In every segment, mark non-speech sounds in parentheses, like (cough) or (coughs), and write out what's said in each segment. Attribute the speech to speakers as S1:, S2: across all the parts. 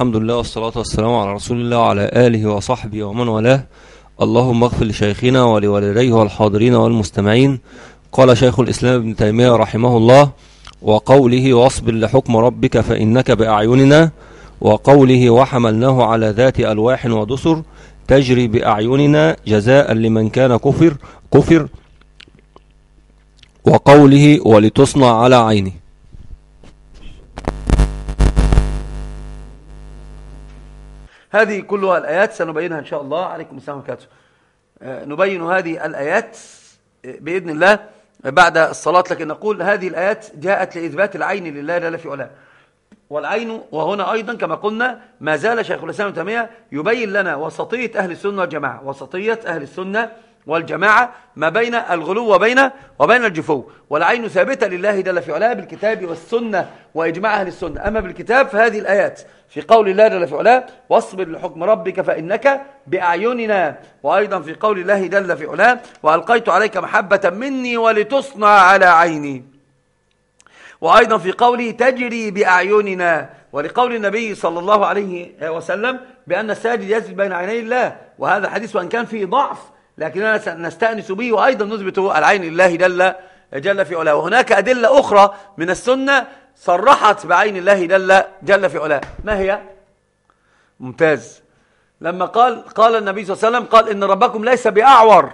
S1: الحمد لله والصلاة والسلام على رسول الله وعلى آله وصحبه ومن والاه. اللهم اغفر لشيخنا ولوالديه والحاضرين والمستمعين. قال شيخ الإسلام ابن تيمية رحمه الله وقوله واصبر لحكم ربك فإنك بأعيننا وقوله وحملناه على ذات ألواح ودسر تجري بأعيننا جزاء لمن كان كفر كفر. وقوله ولتصنع على عينه.
S2: هذه كلها الآيات سنبينها إن شاء الله عليكم السلام وبركاته نبين هذه الآيات بإذن الله بعد الصلاة. لكن نقول هذه الآيات جاءت لإثبات العين لله لا في علاه. والعين وهنا أيضا كما قلنا ما زال شيخ الإسلام تيمية يبين لنا وسطية أهل السنة والجماعة. وسطية أهل السنة والجماعة ما بين الغلو وبين وبين الجفو. والعين ثابتة لله جل في علاه بالكتاب والسنة وإجماع أهل السنة. أما بالكتاب فهذه الآيات. في قول الله جل في علاه واصبر لحكم ربك فإنك بأعيننا. وأيضا في قول الله جل في علاه وألقيت عليك محبة مني ولتصنع على عيني. وأيضا في قوله تجري بأعيننا. ولقول النبي صلى الله عليه وسلم بأن الساجد يسجد بين عيني الله. وهذا الحديث وأن كان فيه ضعف لكننا نستأنس به وأيضا نثبت العين لله جل, جل في علاه. وهناك أدلة أخرى من السنة صرحت بعين الله جل, جل في علاه. ما هي؟ ممتاز. لما قال قال النبي صلى الله عليه وسلم قال إن ربكم ليس بأعور.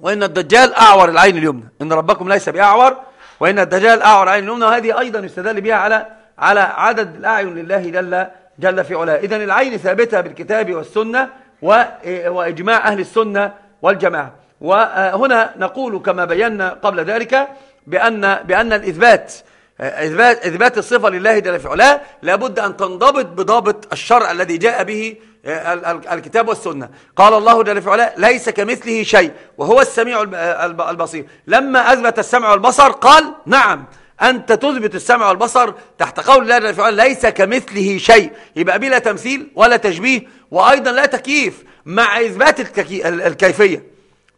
S2: وإن الدجال أعور العين اليمنى. إن ربكم ليس بأعور وإن الدجال أعور العين اليمنى. وهذه أيضا يستدل بها على على عدد الأعين لله جل جل في علاه. إذن العين ثابتة بالكتاب والسنة وإجماع أهل السنة والجماعة. وهنا نقول كما بينا قبل ذلك بأن, بأن الإثبات إثبات, إثبات الصفة لله جل في علاه لابد أن تنضبط بضابط الشرع الذي جاء به الكتاب والسنة. قال الله جل في علاه ليس كمثله شيء وهو السميع البصير. لما أثبت السمع والبصر قال نعم. أنت تثبت السمع والبصر تحت قول الله جل في علاه ليس كمثله شيء. يبقى بلا تمثيل ولا تشبيه وأيضا لا تكييف مع إثبات الكيفية.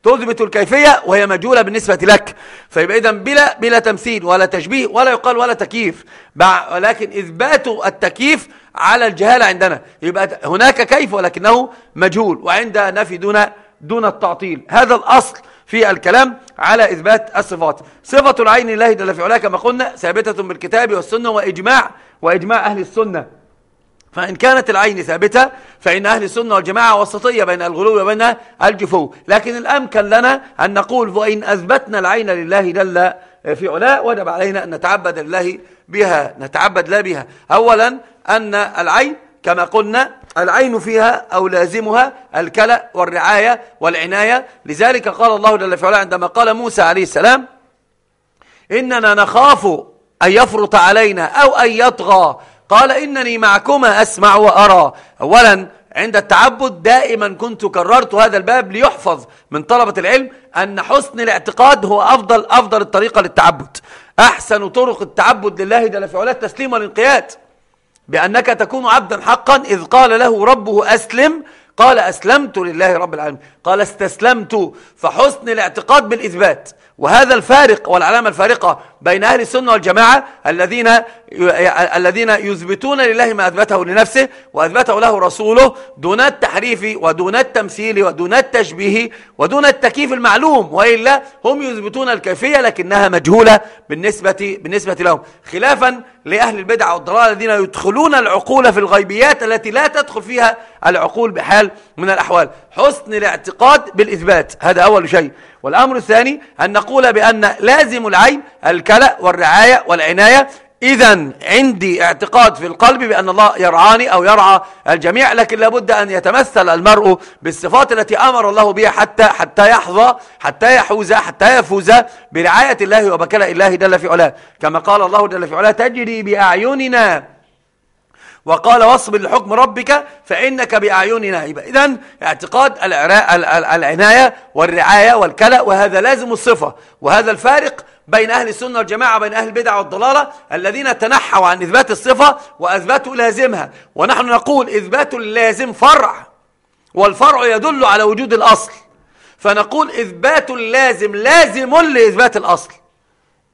S2: تثبت الكيفية وهي مجهولة بالنسبة لك. فيبقى إذن بلا, بلا تمثيل ولا تشبيه ولا يقال ولا تكييف. ولكن إثبات التكييف على الجهالة عندنا. يبقى هناك كيف ولكنه مجهول. وعند نفي دون, دون التعطيل. هذا الأصل في الكلام على إثبات الصفات. صفة العين الله جل في علاه كما قلنا ثابتة بالكتاب والسنة وإجماع وإجماع أهل السنة. فإن كانت العين ثابتة فإن أهل السنة والجماعة وسطية بين الغلو وبين الجفو. لكن الأمكن لنا أن نقول وإن أثبتنا العين لله جل في علاء وجب علينا أن نتعبد الله بها نتعبد لا بها. أولا أن العين كما قلنا العين فيها أو لازمها الكلأ والرعاية والعناية. لذلك قال الله جل في علاء عندما قال موسى عليه السلام إننا نخاف أن يفرط علينا أو أن يطغى. قال إنني معكما أسمع وأرى. أولا عند التعبد دائما كنت كررت هذا الباب ليحفظ من طلبة العلم أن حسن الاعتقاد هو أفضل أفضل الطريقة للتعبد. أحسن طرق التعبد لله جل في علاه التسليم والانقياد بأنك تكون عبدا حقا إذ قال له ربه أسلم. قال أسلمت لله رب العالمين. قال استسلمت فحسن الاعتقاد بالإثبات. وهذا الفارق والعلامة الفارقة بين أهل السنة والجماعة الذين الذين يثبتون لله ما أثبته لنفسه وأثبته له رسوله دون التحريف ودون التمثيل ودون التشبيه ودون التكييف المعلوم. وإلا هم يثبتون الكيفية لكنها مجهولة بالنسبة, بالنسبة لهم. خلافا لأهل البدع والضلال الذين يدخلون العقول في الغيبيات التي لا تدخل فيها العقول بحال من الأحوال. حسن الاعتقاد بالإثبات هذا أول شيء. والأمر الثاني أن نقول بأن لازم العين الكلأ والرعاية والعناية إذا عندي اعتقاد في القلب بأن الله يرعاني أو يرعى الجميع لكن لابد أن يتمثل المرء بالصفات التي أمر الله بها حتى حتى يحظى حتى يحوز حتى يفوز برعاية الله وبكلاء الله جل في علاه. كما قال الله جل في علاه تجري بأعيننا وقال واصبر لحكم ربك فإنك بأعيننا يبقى إذن اعتقاد العناية والرعاية والكلأ وهذا لازم الصفة. وهذا الفارق بين أهل السنة والجماعة وبين أهل البدع والضلالة الذين تنحوا عن إثبات الصفة وأثباتوا لازمها. ونحن نقول إثبات اللازم فرع والفرع يدل على وجود الأصل. فنقول إثبات اللازم لازم لإثبات الأصل.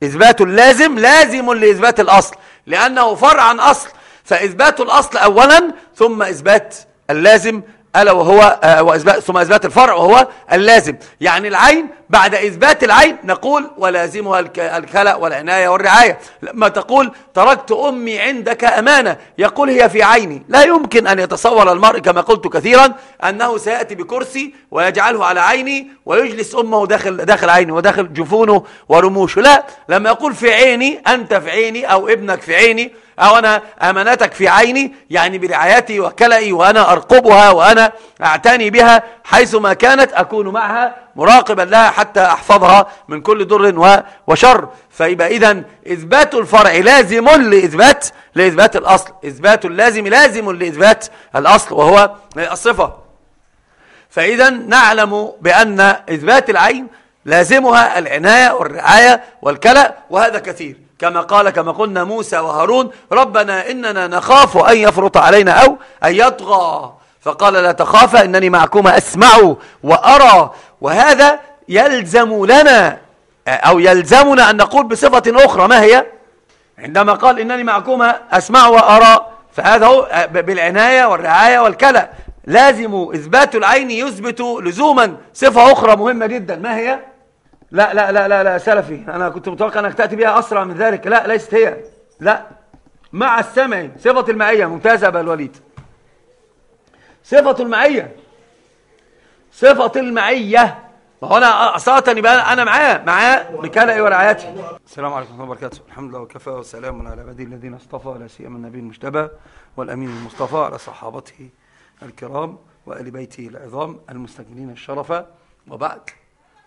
S2: إثبات اللازم لازم لإثبات الأصل لأنه فرع عن أصل. فإثبات الأصل أولا ثم إثبات اللازم ألا وهو آه، وإثبات ثم إثبات الفرع وهو اللازم. يعني العين بعد إثبات العين نقول ولازمها الكلأ والعناية والرعاية. لما تقول تركت أمي عندك أمانة يقول هي في عيني. لا يمكن أن يتصور المرء كما قلت كثيرا أنه سيأتي بكرسي ويجعله على عيني ويجلس أمه داخل, داخل عيني وداخل جفونه ورموشه. لا لما يقول في عيني أنت في عيني أو ابنك في عيني أو أنا أمانتك في عيني يعني برعايتي وكلئي وأنا أرقبها وأنا أعتني بها حيثما كانت أكون معها مراقبا لها حتى أحفظها من كل ضر وشر. فيبقى إذا إثبات الفرع لازم لإثبات لإثبات الأصل. إثبات اللازم لازم لإثبات الأصل وهو الصفة. فإذا نعلم بأن إثبات العين لازمها العناية والرعاية والكلأ وهذا كثير. كما قال كما قلنا موسى وهارون ربنا إننا نخاف أن يفرط علينا أو أن يطغى. فقال لا تخافا إنني معكما أسمع وأرى. وهذا يلزم لنا أو يلزمنا أن نقول بصفة أخرى. ما هي؟ عندما قال إنني معكما أسمع وأرى فهذا هو بالعناية والرعاية والكلى. لازم إثبات العين يثبت لزوما. صفة أخرى مهمة جدا. ما هي؟ لا لا لا لا لا سلفي. أنا كنت متوقع أنك تأتي بها أسرع من ذلك. لا ليست هي. لا. مع السمع. صفة المعية. ممتازة أبا الوليد. صفة المعية. صفة المعية. أنا أصاتني بقى أنا معاه. معاه بكلأي ورعايتي السلام عليكم ورحمة الله وبركاته. الحمد لله وكفى وسلام على عبادي الذين اصطفى لا سيما النبي المجتبى والأمين المصطفى على صحابته الكرام وآل بيته العظام المستكملين الشرف. وبعد.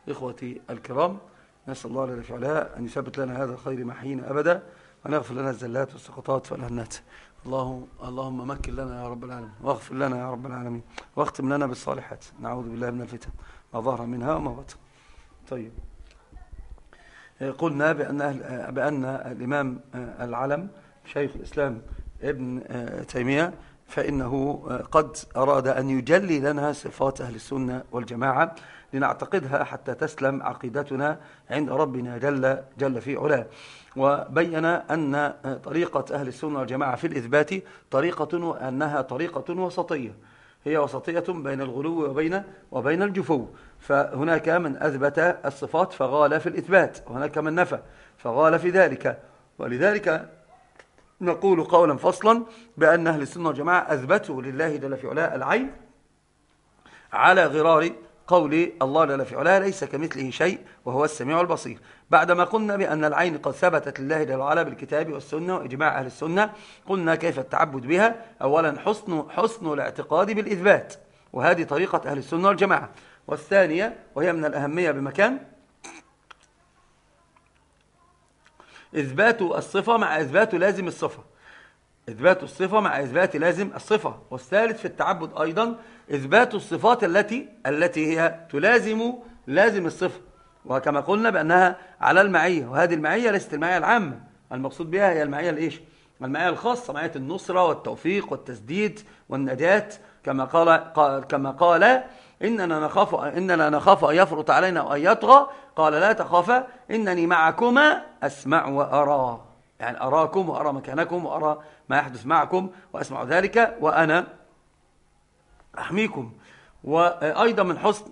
S2: إخوتي الكرام نسأل الله لله في أن يثبت لنا هذا الخير محينا أبدا وأن يغفر لنا الزلات والسقطات والهنات الله اللهم مكن لنا يا رب العالمين واغفر لنا يا رب العالمين واختم لنا بالصالحات. نعوذ بالله من الفتن ما ظهر منها وما بطن. طيب. قلنا بأن, أهل بأن الإمام العلم شيخ الإسلام ابن تيمية فإنه قد أراد أن يجلي لنا صفات أهل السنة والجماعة لنعتقدها حتى تسلم عقيدتنا عند ربنا جل, جل في علاه. وبين أن طريقة أهل السنة والجماعة في الإثبات طريقة وأنها طريقة وسطية. هي وسطية بين الغلو وبين وبين الجفو. فهناك من أثبت الصفات فغال في الإثبات وهناك من نفى فغال في ذلك. ولذلك نقول قولا فصلا بأن أهل السنة والجماعة أثبتوا لله جل في علاه العين على غرار قول الله جل في علاه ليس كمثله شيء وهو السميع البصير. بعدما قلنا بأن العين قد ثبتت لله جل وعلا بالكتاب والسنة وإجماع أهل السنة قلنا كيف التعبد بها؟ أولا حسن, حسن الاعتقاد بالإثبات وهذه طريقة أهل السنة والجماعة. والثانية وهي من الأهمية بمكان إثبات الصفة مع إثبات لازم الصفة. إثبات الصفة مع إثبات لازم الصفة والثالث في التعبد أيضا إثبات الصفات التي التي هي تلازم لازم الصفة وكما قلنا بأنها على المعية وهذه المعية ليست المعية العامة المقصود بها هي المعية الإيش؟ المعية الخاصة معية النصرة والتوفيق والتسديد والنجاة كما قال كما قال إننا نخاف إننا نخاف أن يفرط علينا وأن يطغى قال لا تخافا إنني معكما أسمع وأرى. يعني أراكم وأرى مكانكم وأرى ما يحدث معكم وأسمع ذلك وأنا أحميكم. وأيضا من حسن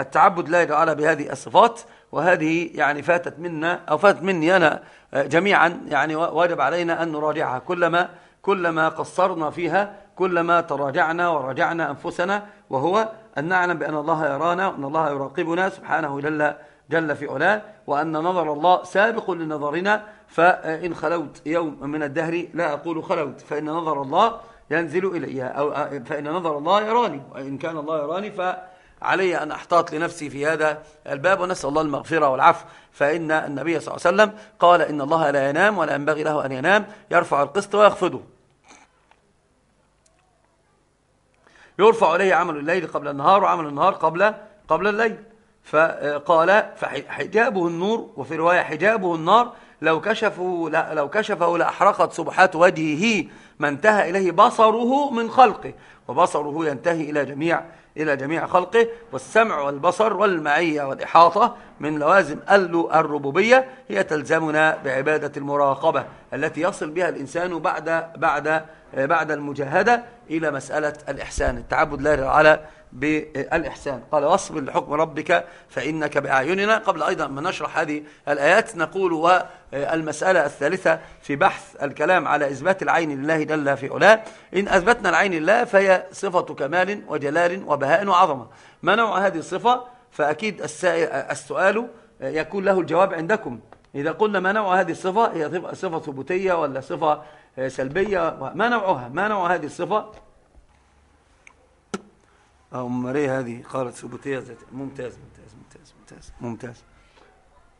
S2: التعبد لا يجعل بهذه الصفات وهذه يعني فاتت منا أو فاتت مني أنا جميعا. يعني واجب علينا أن نراجعها كلما كلما قصرنا فيها كلما تراجعنا وراجعنا أنفسنا. وهو أن نعلم بأن الله يرانا وأن الله يراقبنا سبحانه جل, جل في علاه. وأن نظر الله سابق لنظرنا فإن خلوت يوم من الدهر لا أقول خلوت فإن نظر الله ينزل إليها أو فإن نظر الله يراني وإن كان الله يراني فعلي أن أحتاط لنفسي في هذا الباب ونسأل الله المغفرة والعفو. فإن النبي صلى الله عليه وسلم قال إن الله لا ينام ولا ينبغي له أن ينام يرفع القسط ويخفضه. يرفع إليه عمل الليل قبل النهار وعمل النهار قبل قبل الليل. فقال فحجابه النور وفي رواية حجابه النار لو كشفوا لو كشفه لأحرقت سبحات وجهه ما انتهى إليه بصره من خلقه وبصره ينتهي إلى جميع إلى جميع خلقه والسمع والبصر والمعية والإحاطة من لوازم الربوبية هي تلزمنا بعبادة المراقبة التي يصل بها الإنسان بعد بعد بعد المجاهدة إلى مسألة الإحسان التعبد لا على بالإحسان. قال واصبر لحكم ربك فإنك بأعيننا. قبل أيضا ما نشرح هذه الآيات نقول والمسألة الثالثة في بحث الكلام على إثبات العين لله جل في علاه. إن أثبتنا العين لله فهي صفة كمال وجلال وبهاء وعظمة. ما نوع هذه الصفة؟ فأكيد السؤال يكون له الجواب عندكم. إذا قلنا ما نوع هذه الصفة هي صفة ثبوتية ولا صفة سلبية؟ ما نوعها؟ ما نوع هذه الصفة؟ أم ماريا هذه قالت ثبوتية ذاتية ممتاز ممتاز ممتاز ممتاز ممتاز.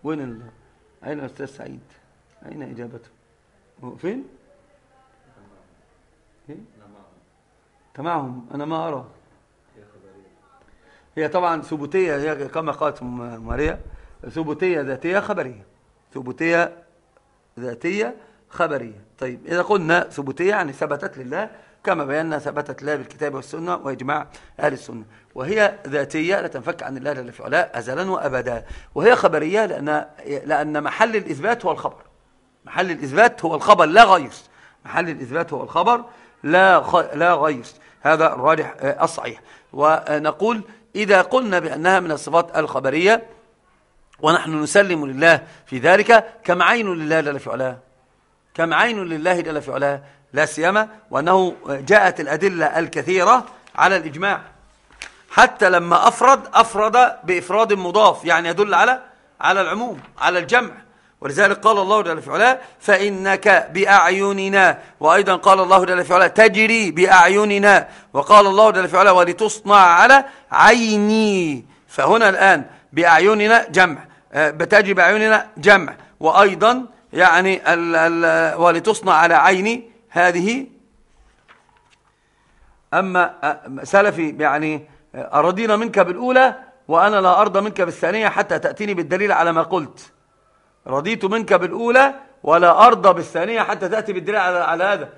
S2: وين ال... أين الأستاذ سعيد؟ أين إجابته؟ فين؟ إيه؟ معهم أنا ما أرى. هي طبعا ثبوتية هي كما قالت ماريا ثبوتية ذاتية خبرية. ثبوتية ذاتية خبرية. طيب إذا قلنا ثبوتية يعني ثبتت لله كما بينا ثبتت الله بالكتاب والسنة وإجماع أهل السنة. وهي ذاتية لا تنفك عن الله جل في أزلا وأبدا. وهي خبرية لأن, لأن محل الإثبات هو الخبر. محل الإثبات هو الخبر لا غير. محل الإثبات هو الخبر لا خ... لا غير. هذا الراجح آه، الصحيح. ونقول إذا قلنا بأنها من الصفات الخبرية ونحن نسلم لله في ذلك كما عين لله جل في علاه كما عين لله جل في علاه؟ لا سيما وأنه جاءت الأدلة الكثيرة على الإجماع. حتى لما أفرد أفرد بإفراد مضاف يعني يدل على على العموم على الجمع. ولذلك قال الله جل في علاه فإنك بأعيننا وأيضا قال الله جل في علاه تجري بأعيننا. وقال الله جل في علاه ولتصنع على عيني. فهنا الآن بأعيننا جمع آه، بتجري بأعيننا جمع. وأيضا يعني ال ال ولتصنع على عيني هذه. أما سلفي يعني أرضينا منك بالأولى وأنا لا أرضى منك بالثانية حتى تأتيني بالدليل على ما قلت. رضيت منك بالأولى ولا أرضى بالثانية حتى تأتي بالدليل على, على هذا.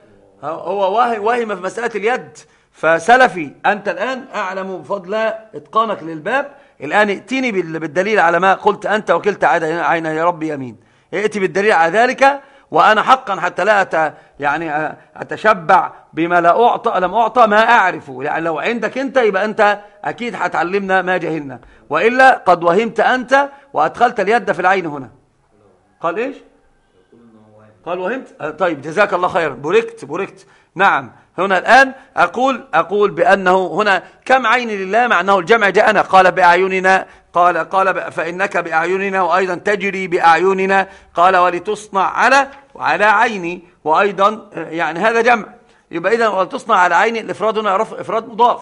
S2: هو واهم في مسألة اليد. فسلفي أنت الآن أعلم بفضل إتقانك للباب. الآن ائتني بالدليل على ما قلت أنت وكلت عين يا ربي يمين ائتي بالدليل على ذلك وأنا حقا حتى لا أت يعني أتشبع بما لا أعطى لم أعطى ما أعرفه. يعني لو عندك أنت يبقى أنت أكيد هتعلمنا ما جهلنا. وإلا قد وهمت أنت وأدخلت اليد في العين هنا. قال إيش؟ قال وهمت. طيب جزاك الله خيرا. بوركت بوركت نعم. هنا الآن أقول أقول بأنه هنا كم عين لله مع أنه الجمع جاءنا؟ قال بأعيننا قال قال فإنك بأعيننا وأيضا تجري بأعيننا. قال ولتصنع على وعلى عيني وأيضا يعني هذا جمع. يبقى إذا ولتصنع على عيني الإفراد هنا إفراد مضاف.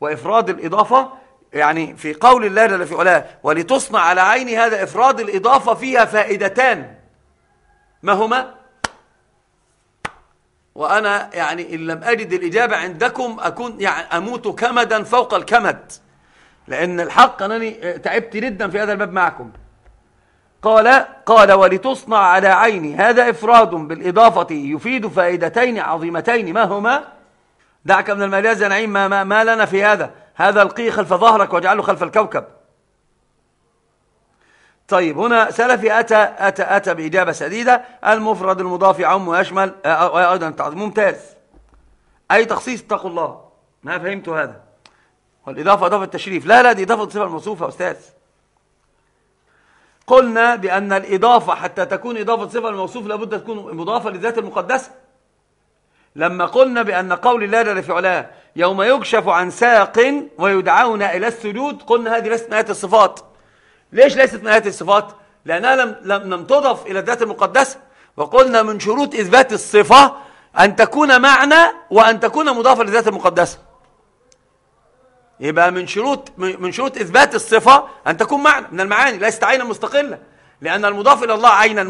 S2: وإفراد الإضافة يعني في قول الله جل في علاه ولتصنع على عيني هذا إفراد الإضافة فيها فائدتان. ما هما؟ وأنا يعني إن لم أجد الإجابة عندكم أكون يعني أموت كمدا فوق الكمد. لأن الحق أنني تعبت جدا في هذا الباب معكم. قال قال ولتصنع على عيني. هذا إفراد بالإضافة يفيد فائدتين عظيمتين. ما هما؟ دعك من المجاز يا نعيم ما, ما, ما لنا في هذا؟ هذا القي خلف ظهرك واجعله خلف الكوكب. طيب هنا سلفي أتى, أتى, أتى بإجابة سديدة. المفرد المضاف يعم ويشمل أيضا ممتاز. أي تخصيص؟ اتقوا الله. ما فهمت هذا. والإضافة إضافة التشريف. لا لا دي إضافة صفة الموصوفة يا أستاذ. قلنا بأن الإضافة حتى تكون إضافة صفة الموصوف لابد تكون مضافة للذات المقدسة. لما قلنا بأن قول الله جل في يوم يكشف عن ساق ويدعون إلى السجود قلنا هذه ليست نهاية الصفات. ليش ليست نهاية الصفات؟ لأنها لم, لم, لم تضف إلى الذات المقدسة. وقلنا من شروط إثبات الصفة أن تكون معنى وأن تكون مضافة للذات المقدسة. يبقى من شروط من شروط إثبات الصفة أن تكون معنى من المعاني ليست عينا مستقلة. لأن المضاف إلى الله عينا.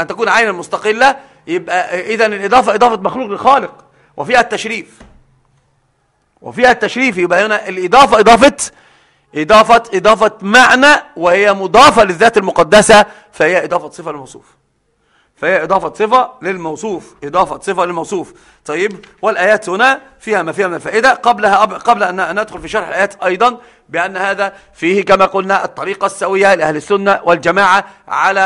S2: أن تكون عينا مستقلة يبقى إذا الإضافة إضافة مخلوق للخالق. وفيها التشريف. وفيها التشريف يبقى هنا الإضافة إضافة إضافة إضافة معنى وهي مضافة للذات المقدسة فهي إضافة صفة للموصوف. فهي إضافة صفة للموصوف إضافة صفة للموصوف. طيب والآيات هنا فيها ما فيها من الفائدة قبلها قبل أن ندخل في شرح الآيات أيضا بأن هذا فيه كما قلنا الطريقة السوية لأهل السنة والجماعة على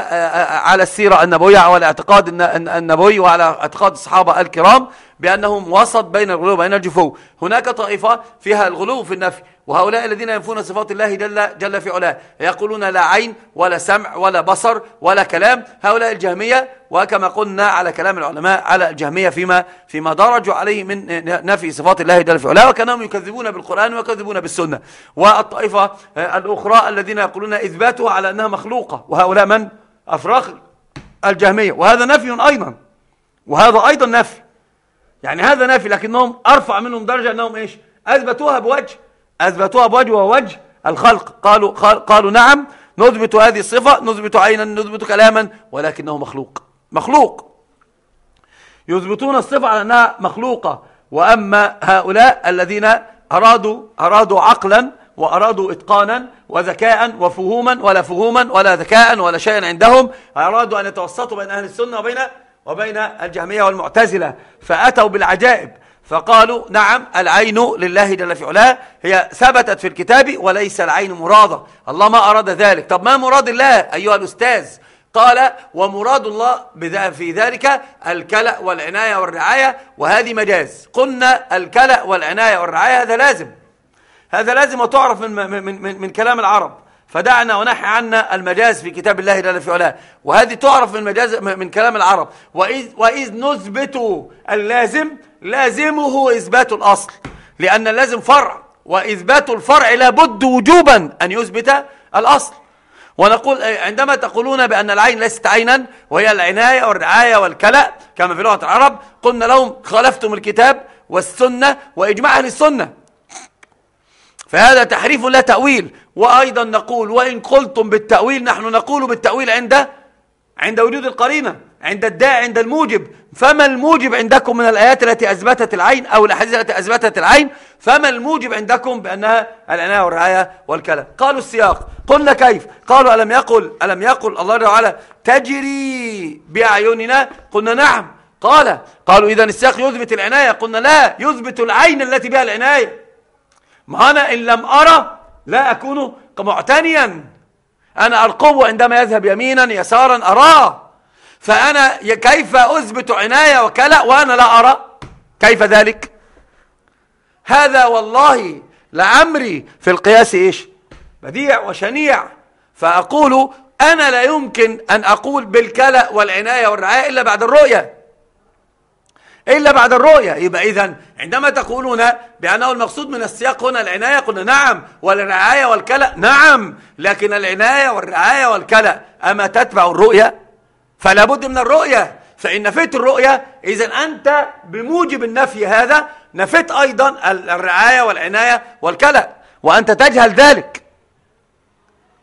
S2: على السيرة النبوية وعلى اعتقاد النبوي وعلى اعتقاد الصحابة الكرام. بأنهم وسط بين الغلو وبين الجفو. هناك طائفة فيها الغلو في النفي وهؤلاء الذين ينفون صفات الله جل, جل في علاه. يقولون لا عين ولا سمع ولا بصر ولا كلام. هؤلاء الجهمية وكما قلنا على كلام العلماء على الجهمية فيما فيما درجوا عليه من نفي صفات الله جل في علاه. وكانهم يكذبون بالقرآن ويكذبون بالسنة. والطائفة الأخرى الذين يقولون إثباتها على أنها مخلوقة. وهؤلاء من؟ أفراخ الجهمية. وهذا نفي أيضا. وهذا أيضا نفي. يعني هذا نافي لكنهم أرفع منهم درجة أنهم إيش؟ أثبتوها بوجه أثبتوها بوجه ووجه الخلق. قالوا, قالوا نعم نثبت هذه الصفة نثبت عينا نثبت كلاما ولكنه مخلوق. مخلوق. يثبتون الصفة على أنها مخلوقة. وأما هؤلاء الذين أرادوا, أرادوا عقلا وأرادوا إتقانا وذكاء وفهوما ولا فهوما ولا ذكاء ولا شيء عندهم أرادوا أن يتوسطوا بين أهل السنة وبين وبين الجهمية والمعتزلة فأتوا بالعجائب فقالوا نعم العين لله جل في علاه هي ثبتت في الكتاب وليس العين مرادة. الله ما أراد ذلك. طب ما مراد الله أيها الأستاذ؟ قال ومراد الله في ذلك الكلأ والعناية والرعاية وهذه مجاز. قلنا الكلأ والعناية والرعاية هذا لازم. هذا لازم وتعرف من, من, من, من كلام العرب. فدعنا ونحي عنا المجاز في كتاب الله جل في علاه. وهذه تعرف من مجاز من كلام العرب. وإذ, وإذ نثبت اللازم لازمه إثبات الأصل. لأن اللازم فرع. وإثبات الفرع لابد وجوبا أن يثبت الأصل. ونقول عندما تقولون بأن العين ليست عينا وهي العناية والرعاية والكلأ كما في لغة العرب قلنا لهم خالفتم الكتاب والسنة وإجماع أهل السنة. فهذا تحريف لا تأويل. وأيضا نقول وإن قلتم بالتأويل نحن نقول بالتأويل عند عند وجود القرينة عند الداعي عند الموجب. فما الموجب عندكم من الآيات التي أثبتت العين أو الأحاديث التي أثبتت العين؟ فما الموجب عندكم بأنها العناية والرعاية والكلام؟ قالوا السياق. قلنا كيف؟ قالوا ألم يقل ألم يقل الله تعالى تجري بأعيننا؟ قلنا نعم. قال قالوا إذا السياق يثبت العناية. قلنا لا يثبت العين التي بها العناية. ما أنا إن لم أرى لا أكون معتنيا. أنا أرقبه عندما يذهب يمينا يسارا أراه. فأنا كيف أثبت عناية وكلا وأنا لا أرى؟ كيف ذلك؟ هذا والله لعمري في القياس إيش؟ بديع وشنيع. فأقول أنا لا يمكن أن أقول بالكلا والعناية والرعاية إلا بعد الرؤية. إلا بعد الرؤية. يبقى إذا عندما تقولون بأنه المقصود من السياق هنا العناية قلنا نعم. والرعاية والكلأ نعم. لكن العناية والرعاية والكلأ أما تتبع الرؤية فلا بد من الرؤية. فإن نفيت الرؤية إذا أنت بموجب النفي هذا نفيت أيضا الرعاية والعناية والكلأ وأنت تجهل ذلك.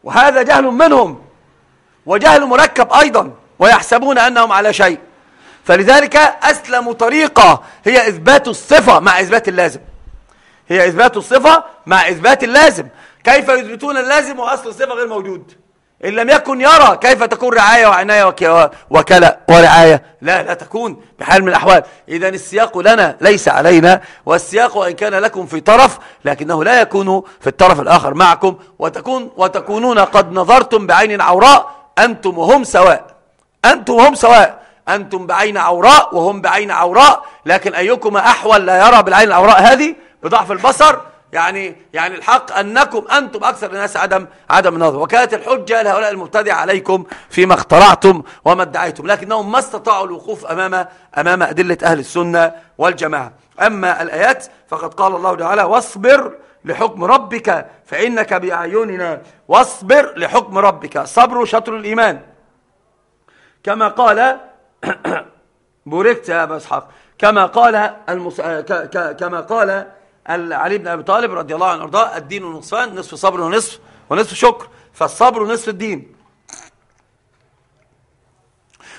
S2: وهذا جهل منهم. وجهل مركب أيضا. ويحسبون أنهم على شيء. فلذلك أسلم طريقة هي إثبات الصفة مع إثبات اللازم. هي إثبات الصفة مع إثبات اللازم. كيف يثبتون اللازم وأصل الصفة غير موجود؟ إن لم يكن يرى كيف تكون رعاية وعناية وكلاء ورعاية؟ لا لا تكون بحال من الأحوال. إذا السياق لنا ليس علينا والسياق وإن كان لكم في طرف لكنه لا يكون في الطرف الآخر معكم. وتكون وتكونون قد نظرتم بعين عوراء أنتم وهم سواء. أنتم وهم سواء. أنتم بعين عوراء وهم بعين عوراء لكن أيكما أحول لا يرى بالعين العوراء هذه بضعف البصر. يعني يعني الحق أنكم أنتم أكثر الناس عدم عدم النظر. وكانت الحجة لهؤلاء المبتدع عليكم فيما اخترعتم وما ادعيتم لكنهم ما استطاعوا الوقوف أمام أمام أدلة أهل السنة والجماعة. أما الآيات فقد قال الله تعالى واصبر لحكم ربك فإنك بأعيننا. واصبر لحكم ربك صبر شطر الإيمان. كما قال (coughs) بوركت يا أبا إسحاق. كما قال المس... ك... ك... كما قال علي بن أبي طالب رضي الله عنه وارضاه الدين نصفان نصف صبر ونصف ونصف شكر. فالصبر نصف الدين.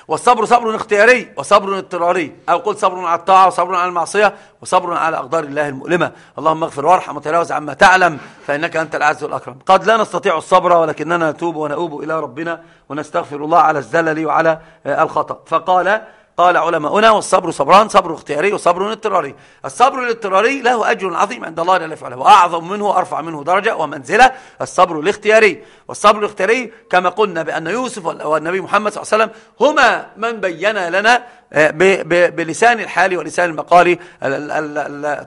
S2: والصبر صبر اختياري وصبر اضطراري. أو قل صبر على الطاعة وصبر على المعصية وصبر على أقدار الله المؤلمة. اللهم اغفر وارحم وتجاوز عما تعلم فإنك أنت العز والأكرم قد لا نستطيع الصبر ولكننا نتوب ونؤوب إلى ربنا ونستغفر الله على الزلل وعلى الخطأ. فقال قال علماؤنا والصبر صبران صبر اختياري وصبر اضطراري. الصبر الاضطراري له أجر عظيم عند الله جل وعلا وأعظم منه أرفع منه درجة ومنزلة. الصبر الاختياري والصبر الاختياري كما قلنا بأن يوسف والنبي محمد صلى الله عليه وسلم هما من بين لنا آه، بلسان الحال ولسان المقال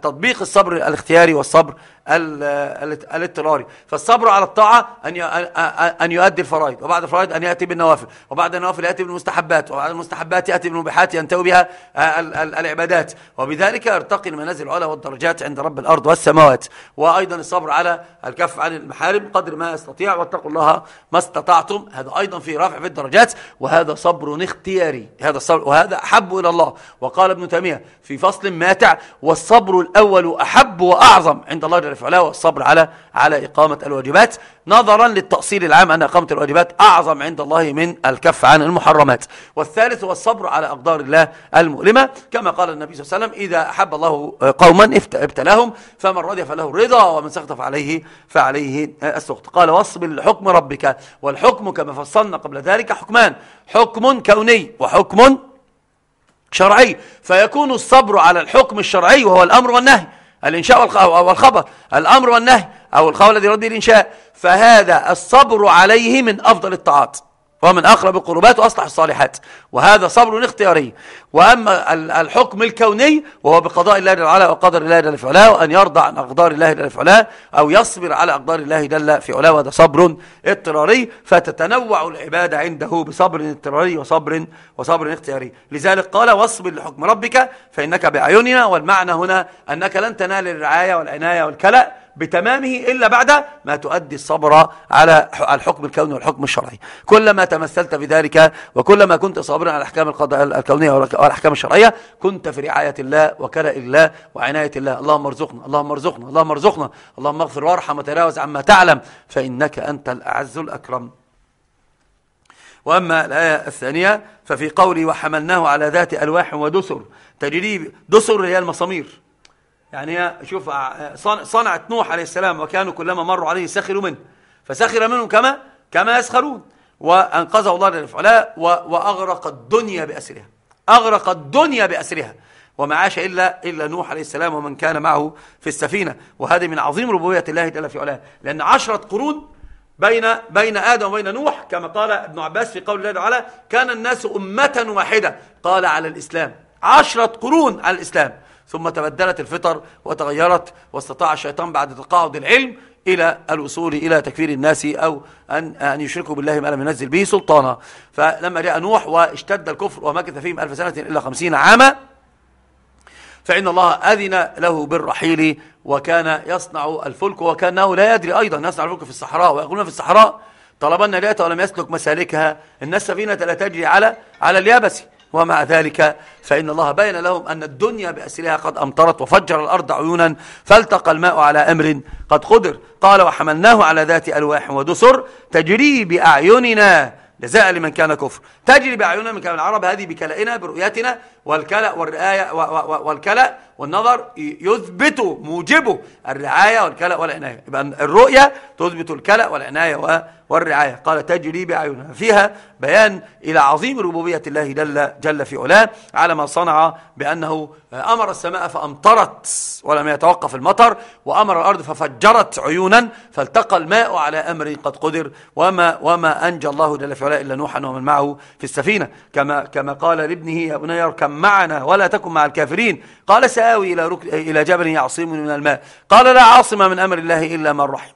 S2: تطبيق الصبر الاختياري والصبر الاضطراري. فالصبر على الطاعة أن يؤدي الفرائض وبعد الفرائض أن يأتي بالنوافل وبعد النوافل يأتي بالمستحبات وبعد المستحبات يأتي بالمبيحات ينتهي بها آه، العبادات. وبذلك يرتقي المنازل العلى والدرجات عند رب الأرض والسماوات. وأيضا الصبر على الكف عن المحارم قدر ما يستطيع واتقوا الله ما استطعتم. هذا أيضا في رفع في الدرجات. وهذا صبر اختياري. هذا الصبر وهذا أحب إلى الله. وقال ابن تيمية في فصل ماتع والصبر الأول أحب وأعظم عند الله جل وعلا والصبر على على إقامة الواجبات. نظرا للتأصيل العام أن إقامة الواجبات أعظم عند الله من الكف عن المحرمات. والثالث هو الصبر على أقدار الله المؤلمة. كما قال النبي صلى الله عليه وسلم إذا أحب الله قوما ابتلاهم فمن رضي فله الرضا ومن سخط فعليه فعليه السخط. قال واصبر لحكم ربك والحكم كما فصلنا قبل ذلك حكمان حكم كوني وحكم شرعي. فيكون الصبر على الحكم الشرعي وهو الأمر والنهي الإنشاء والخبر الأمر والنهي أو القول الذي يرد الإنشاء. فهذا الصبر عليه من أفضل الطاعات. ومن أقرب القربات وأصلح الصالحات. وهذا صبر اختياري. وأما الحكم الكوني وهو بقضاء الله جل وعلا وقدر الله جل في علاه وأن يرضى عن أقدار الله جل في علاه أو يصبر على أقدار الله جل في علاه وهذا صبر اضطراري. فتتنوع العبادة عنده بصبر اضطراري وصبر وصبر اختياري. لذلك قال واصبر لحكم ربك فإنك بأعيننا والمعنى هنا أنك لن تنال الرعاية والعناية والكلأ بتمامه إلا بعد ما تؤدي الصبر على الحكم الكوني والحكم الشرعي. كلما تمثلت بذلك وكلما كنت صابرا على الأحكام الكونية والأحكام الشرعية كنت في رعاية الله وكلاء الله وعناية الله. اللهم ارزقنا اللهم ارزقنا اللهم ارزقنا. اللهم اغفر وارحم وتجاوز عما تعلم. فإنك أنت الأعز الأكرم. وأما الآية الثانية ففي قولي وحملناه على ذات ألواح ودسر. تجريب دسر هي المسامير. يعني شوف آه، صنعت نوح عليه السلام وكانوا كلما مروا عليه سخروا منه. فسخر منهم كما كما يسخرون. وأنقذه الله جل وعلا وأغرق الدنيا بأسرها. أغرق الدنيا بأسرها. وما عاش إلا, إلا نوح عليه السلام ومن كان معه في السفينة. وهذه من عظيم ربوبية الله جل في علاه. لأن عشرة قرون بين بين آدم وبين نوح كما قال ابن عباس في قول الله تعالى كان الناس أمة واحدة. قال على الإسلام. عشرة قرون على الإسلام. ثم تبدلت الفطر وتغيرت واستطاع الشيطان بعد تقاعد العلم إلى الوصول إلى تكفير الناس أو أن, أن يشركوا بالله ما لم ينزل به سلطانا. فلما جاء نوح واشتد الكفر ومكث فيهم ألف سنة إلا خمسين عاما فإن الله أذن له بالرحيل وكان يصنع الفلك وكأنه لا يدري أيضا يصنع الفلك في الصحراء ويقولون في الصحراء. طلبنا اليات ولم يسلك مسالكها. إن السفينة لا تجري على على اليابس. ومع ذلك فإن الله بين لهم أن الدنيا بأسرها قد أمطرت وفجر الأرض عيونا فالتقى الماء على أمر قد قدر. قال وحملناه على ذات ألواح ودسر تجري بأعيننا. جزاء لمن كان كفر. تجري بأعيننا من كلام العرب هذه بكلائنا برؤيتنا والكلأ والرآية والكلأ والنظر يثبت موجبه الرعاية والكلأ والعناية. يبقى الرؤية تثبت الكلأ والعناية والرعاية. قال تجري بأعيننا فيها بيان إلى عظيم ربوبية الله جل, جل في علاه على ما صنع بأنه أمر السماء فأمطرت ولم يتوقف المطر وأمر الأرض ففجرت عيونا فالتقى الماء على أمر قد قدر وما, وما أنجى الله جل في علاه إلا نوحا ومن معه في السفينة. كما, كما قال لابنه يا بني اركب معنا ولا تكن مع الكافرين. قال سآوي إلى, رك... إلى جبل يعصمني من الماء. قال لا عاصم من أمر الله إلا من رحم.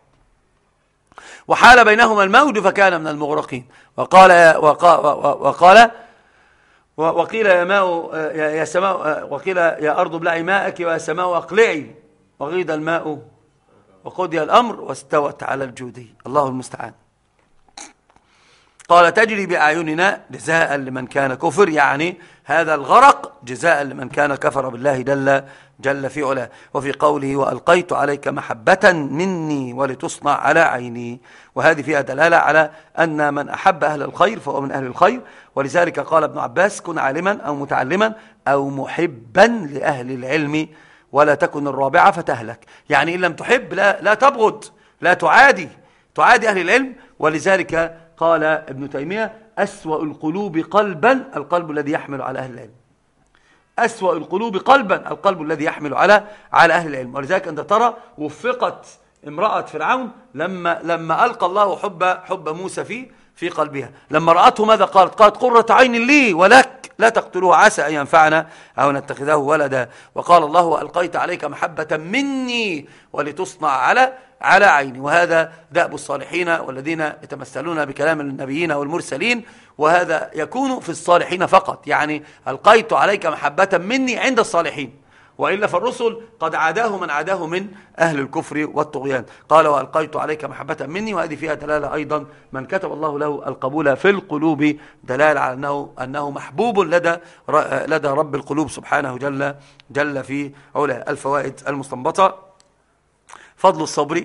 S2: وحال بينهما الموج فكان من المغرقين. وقال وقال, وقال وقيل يا ماء يا سماء وقيل يا أرض ابلعي ماءك ويا سماء أقلعي. وغيد الماء وقضي الأمر واستوت على الجودي. الله المستعان. قال تجري بأعيننا جزاء لمن كان كفر يعني هذا الغرق جزاء لمن كان كفر بالله جل, جل في علاه. وفي قوله وألقيت عليك محبة مني ولتصنع على عيني. وهذه فيها دلالة على أن من أحب أهل الخير فهو من أهل الخير. ولذلك قال ابن عباس كن عالما أو متعلما أو محبا لأهل العلم ولا تكن الرابعة فتهلك. يعني إن لم تحب لا, لا تبغض لا تعادي تعادي أهل العلم. ولذلك قال ابن تيمية أسوأ القلوب قلبا القلب الذي يحمل على أهل العلم. أسوأ القلوب قلبا القلب الذي يحمل على على أهل العلم. ولذلك أنت ترى وفقت امرأة فرعون لما لما ألقى الله حب حب موسى في في قلبها. لما رأته ماذا قالت؟ قالت قرة عين لي ولك. لا تقتلوه عسى أن ينفعنا أو نتخذه ولدا. وقال الله ألقيت عليك محبة مني ولتصنع على على عيني. وهذا دأب الصالحين والذين يتمثلون بكلام النبيين والمرسلين. وهذا يكون في الصالحين فقط. يعني ألقيت عليك محبة مني عند الصالحين. وإلا فالرسل قد عاداه من عاداه من أهل الكفر والطغيان. قال وألقيت عليك محبة مني وهذه فيها دلالة أيضا. من كتب الله له القبول في القلوب دلالة على أنه, أنه محبوب لدى, لدى رب القلوب سبحانه جل, جل في علا الفوائد المستنبطة. فضل الصبر.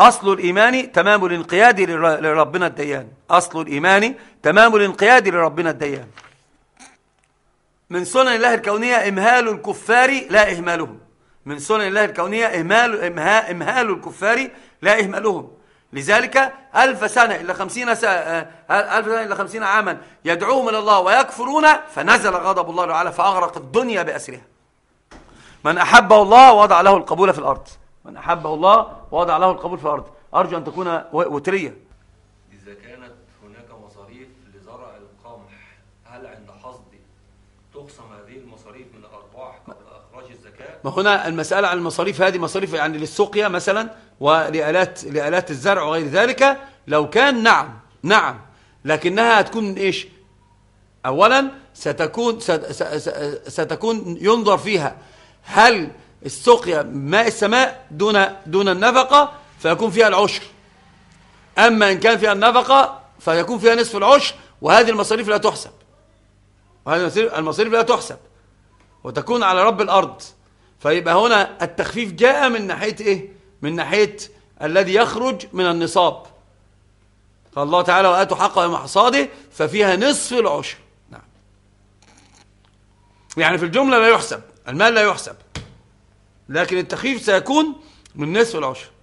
S2: أصل الإيمان تمام الانقياد لربنا الديان. أصل الإيمان تمام الانقياد لربنا الديان. من سنن الله الكونية إمهال الكفار لا إهمالهم. من سنن الله الكونية إهمال, إمهال الكفار لا إهمالهم. لذلك ألف سنة إلا خمسين سنة ألف سنة إلا خمسين عاما يدعوهم إلى الله ويكفرون فنزل غضب الله تعالى فأغرق الدنيا بأسرها. من أحبه الله وضع له القبول في الأرض. من أحبه الله وضع له القبول في الأرض. أرجو أن تكون وترية
S1: إذا كانت هناك مصاريف لزرع القمح هل عند حصد تقسم هذه المصاريف من الأرباح قبل إخراج الزكاة؟
S2: ما هنا المسألة عن المصاريف هذه مصاريف يعني للسقيا مثلا ولآلات لآلات الزرع وغير ذلك. لو كان نعم نعم لكنها هتكون من إيش؟ أولا ستكون ستكون ينظر فيها هل السقيا ماء السماء دون دون النفقة فيكون فيها العشر. أما إن كان فيها النفقة فيكون فيها نصف العشر وهذه المصاريف لا تحسب. وهذه المصاريف لا تحسب. وتكون على رب الأرض. فيبقى هنا التخفيف جاء من ناحية إيه؟ من ناحية الذي يخرج من النصاب. قال الله تعالى وآتوا حقه يوم حصاده ففيها نصف العشر. نعم. يعني في الجملة لا يحسب المال لا يحسب لكن التخفيف سيكون من نصف العشر.